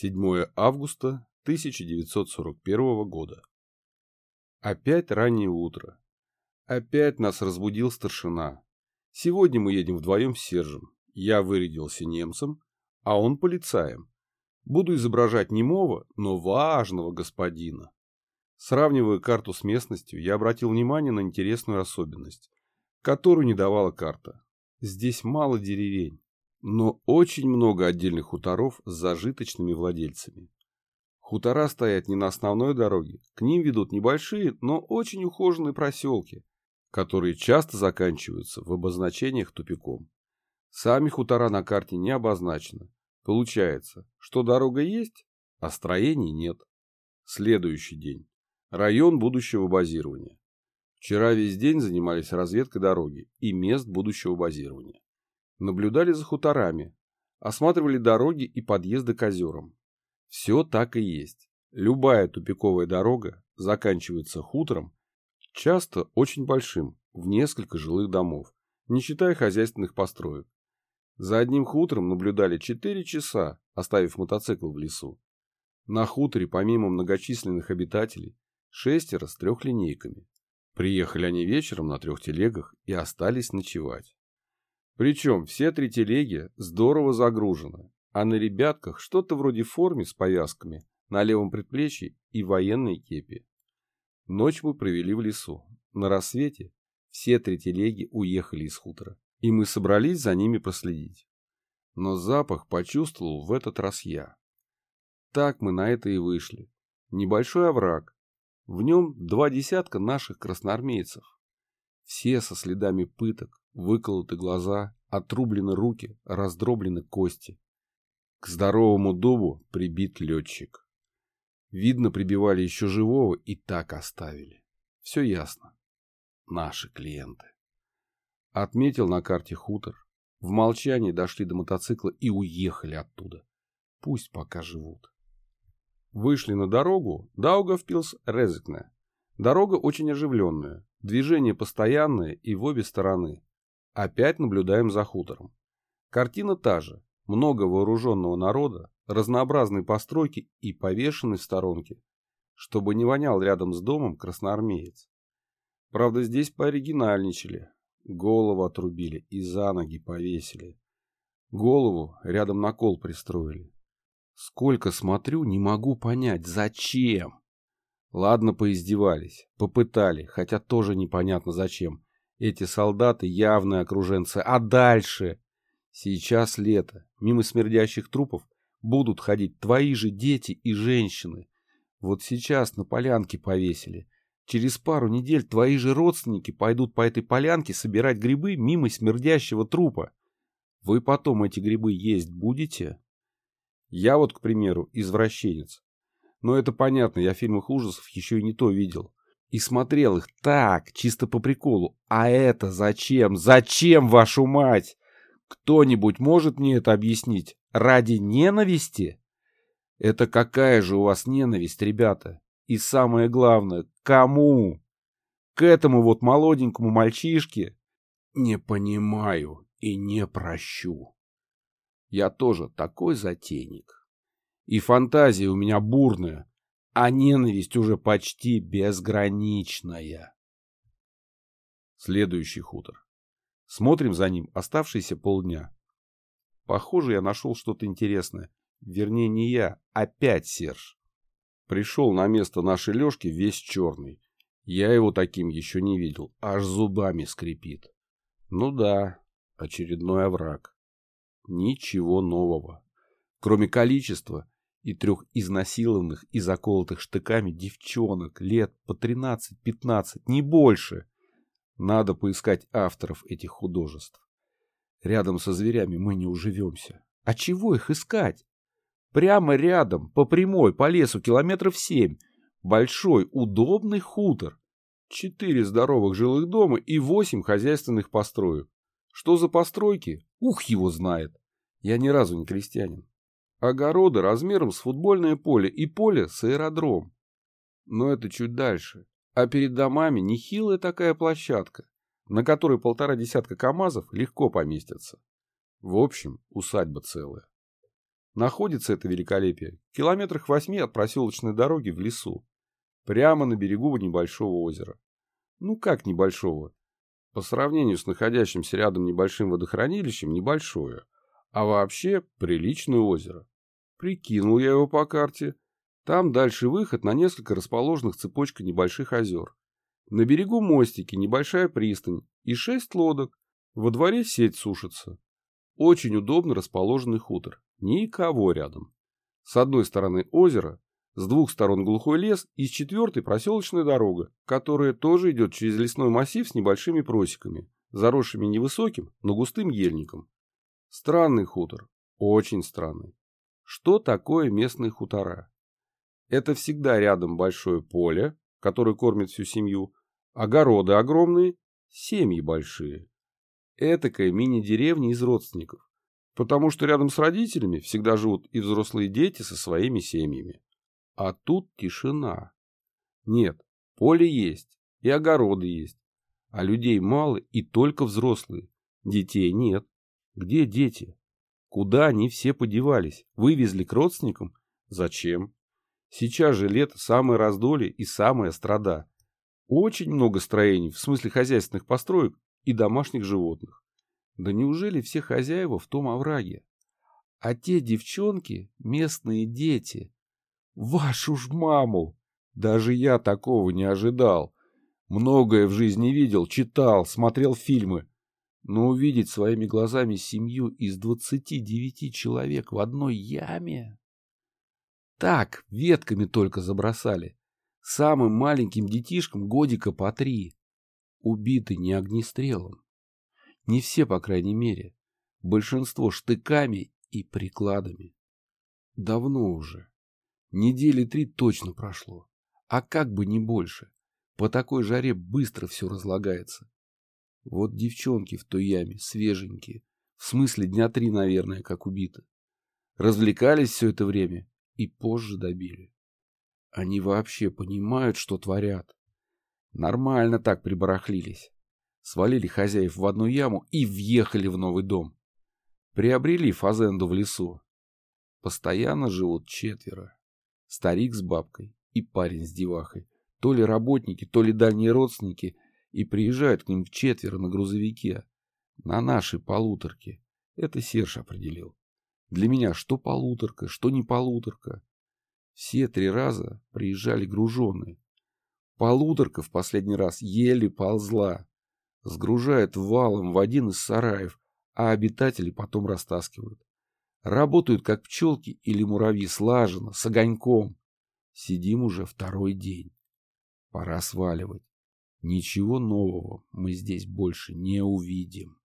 7 августа 1941 года. Опять раннее утро. Опять нас разбудил старшина. Сегодня мы едем вдвоем с Сержем. Я вырядился немцем, а он полицаем. Буду изображать немого, но важного господина. Сравнивая карту с местностью, я обратил внимание на интересную особенность, которую не давала карта. Здесь мало деревень, но очень много отдельных хуторов с зажиточными владельцами. Хутора стоят не на основной дороге, к ним ведут небольшие, но очень ухоженные проселки, которые часто заканчиваются в обозначениях тупиком. Сами хутора на карте не обозначены. Получается, что дорога есть, а строений нет. Следующий день. Район будущего базирования. Вчера весь день занимались разведкой дороги и мест будущего базирования. Наблюдали за хуторами, осматривали дороги и подъезды к озерам. Все так и есть. Любая тупиковая дорога заканчивается хутором, часто очень большим, в несколько жилых домов, не считая хозяйственных построек. За одним хутором наблюдали 4 часа, оставив мотоцикл в лесу. На хуторе, помимо многочисленных обитателей, шестеро с трехлинейками. Приехали они вечером на трех телегах и остались ночевать. Причем все три телеги здорово загружены, а на ребятках что-то вроде формы с повязками на левом предплечье и военной кепи. Ночь мы провели в лесу. На рассвете все три телеги уехали из хутора, и мы собрались за ними проследить. Но запах почувствовал в этот раз я. Так мы на это и вышли. Небольшой овраг, в нем два десятка наших красноармейцев. Все со следами пыток, выколоты глаза, отрублены руки, раздроблены кости. К здоровому дубу прибит летчик. Видно, прибивали еще живого и так оставили. Все ясно. Наши клиенты. Отметил на карте хутор. В молчании дошли до мотоцикла и уехали оттуда. Пусть пока живут. Вышли на дорогу Даугавпилс-Резекне. Дорога очень оживленная, движение постоянное и в обе стороны. Опять наблюдаем за хутором. Картина та же. Много вооруженного народа, разнообразные постройки и повешенный в сторонке, чтобы не вонял рядом с домом красноармеец. Правда, здесь пооригинальничали. Голову отрубили и за ноги повесили. Голову рядом на кол пристроили. Сколько смотрю, не могу понять, зачем. Ладно, поиздевались, попытали, хотя тоже непонятно зачем. Эти солдаты явные окруженцы. А дальше? Сейчас лето. Мимо смердящих трупов будут ходить твои же дети и женщины. Вот сейчас на полянке повесили. Через пару недель твои же родственники пойдут по этой полянке собирать грибы мимо смердящего трупа. Вы потом эти грибы есть будете? Я вот, к примеру, извращенец. Но это понятно, я в фильмах ужасов еще и не то видел. И смотрел их так, чисто по приколу. А это зачем? Зачем, вашу мать? Кто-нибудь может мне это объяснить? Ради ненависти? Это какая же у вас ненависть, ребята? И самое главное, кому? К этому вот молоденькому мальчишке? Не понимаю и не прощу. Я тоже такой затейник. И фантазия у меня бурная, а ненависть уже почти безграничная. Следующий хутор. Смотрим за ним оставшиеся полдня. Похоже, я нашел что-то интересное. Вернее, не я, опять Серж. Пришел на место нашей Лешки весь черный. Я его таким еще не видел, аж зубами скрипит. Ну да, очередной овраг. Ничего нового. Кроме количества и трех изнасилованных и заколотых штыками девчонок лет по 13-15, не больше. Надо поискать авторов этих художеств. Рядом со зверями мы не уживемся. А чего их искать? Прямо рядом, по прямой, по лесу, километров семь. Большой, удобный хутор. Четыре здоровых жилых дома и восемь хозяйственных построек. Что за постройки? Ух, его знает. Я ни разу не крестьянин. Огороды размером с футбольное поле и поле с аэродром. Но это чуть дальше. А перед домами нехилая такая площадка, на которой полтора десятка КАМАЗов легко поместятся. В общем, усадьба целая. Находится это великолепие в километрах восьми от проселочной дороги в лесу, прямо на берегу небольшого озера. Ну как небольшого? По сравнению с находящимся рядом небольшим водохранилищем, небольшое. А вообще приличное озеро. Прикинул я его по карте. Там дальше выход на несколько расположенных цепочкой небольших озер. На берегу мостики, небольшая пристань и шесть лодок. Во дворе сеть сушится. Очень удобно расположенный хутор. Никого рядом. С одной стороны озеро, с двух сторон глухой лес и с четвертой проселочная дорога, которая тоже идет через лесной массив с небольшими просеками, заросшими невысоким, но густым ельником. Странный хутор. Очень странный. Что такое местные хутора? Это всегда рядом большое поле, которое кормит всю семью, огороды огромные, семьи большие. Этакая мини-деревня из родственников, потому что рядом с родителями всегда живут и взрослые дети со своими семьями. А тут тишина. Нет, поле есть, и огороды есть. А людей мало и только взрослые. Детей нет. Где дети? Куда они все подевались? Вывезли к родственникам? Зачем? Сейчас же лето самое раздолье и самая страда. Очень много строений, в смысле хозяйственных построек и домашних животных. Да неужели все хозяева в том овраге? А те девчонки – местные дети. Вашу ж маму! Даже я такого не ожидал. Многое в жизни видел, читал, смотрел фильмы. Но увидеть своими глазами семью из двадцати девяти человек в одной яме... Так, ветками только забросали. Самым маленьким детишкам годика по три. Убиты не огнестрелом. Не все, по крайней мере. Большинство штыками и прикладами. Давно уже. Недели три точно прошло. А как бы не больше. По такой жаре быстро все разлагается. Вот девчонки в той яме, свеженькие. В смысле дня три, наверное, как убиты. Развлекались все это время и позже добили. Они вообще понимают, что творят. Нормально так прибарахлились. Свалили хозяев в одну яму и въехали в новый дом. Приобрели фазенду в лесу. Постоянно живут четверо старик с бабкой и парень с девахой. То ли работники, то ли дальние родственники, и приезжают к ним в четверо на грузовике. На нашей полуторке. Это Серж определил. Для меня что полуторка, что не полуторка. Все три раза приезжали груженные. Полуторка в последний раз еле ползла. Сгружает валом в один из сараев, а обитатели потом растаскивают. Работают, как пчелки или муравьи, слаженно, с огоньком. Сидим уже второй день. Пора сваливать. Ничего нового мы здесь больше не увидим.